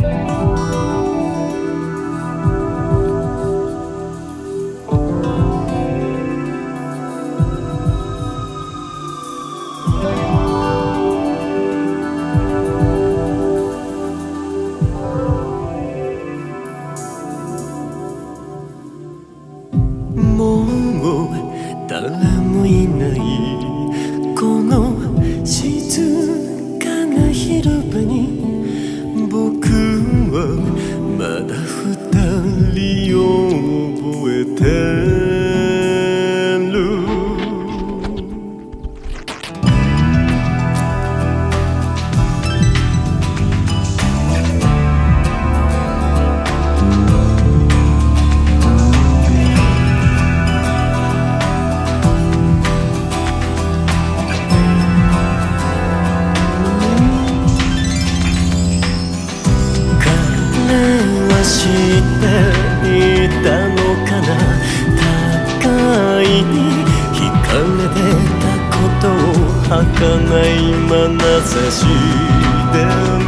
もは知っていたのかな？高いに惹かれてたことを儚い眼差しで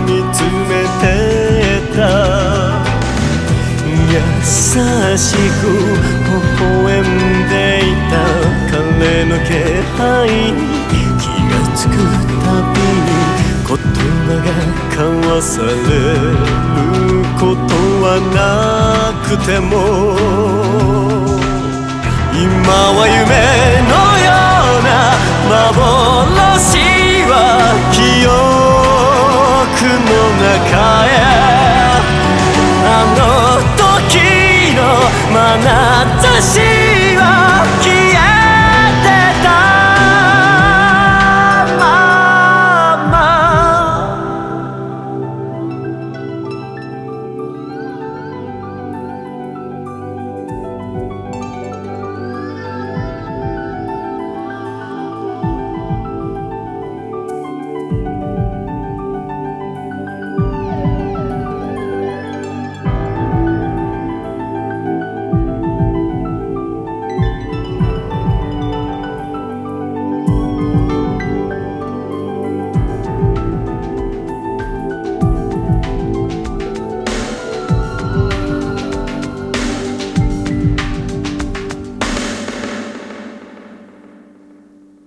見つめてた。優しく微笑んでいた彼の気配。に気がつくたびに言葉が交わされること。はなくても今は夢のような幻は記憶の中へ。あの時の眼差し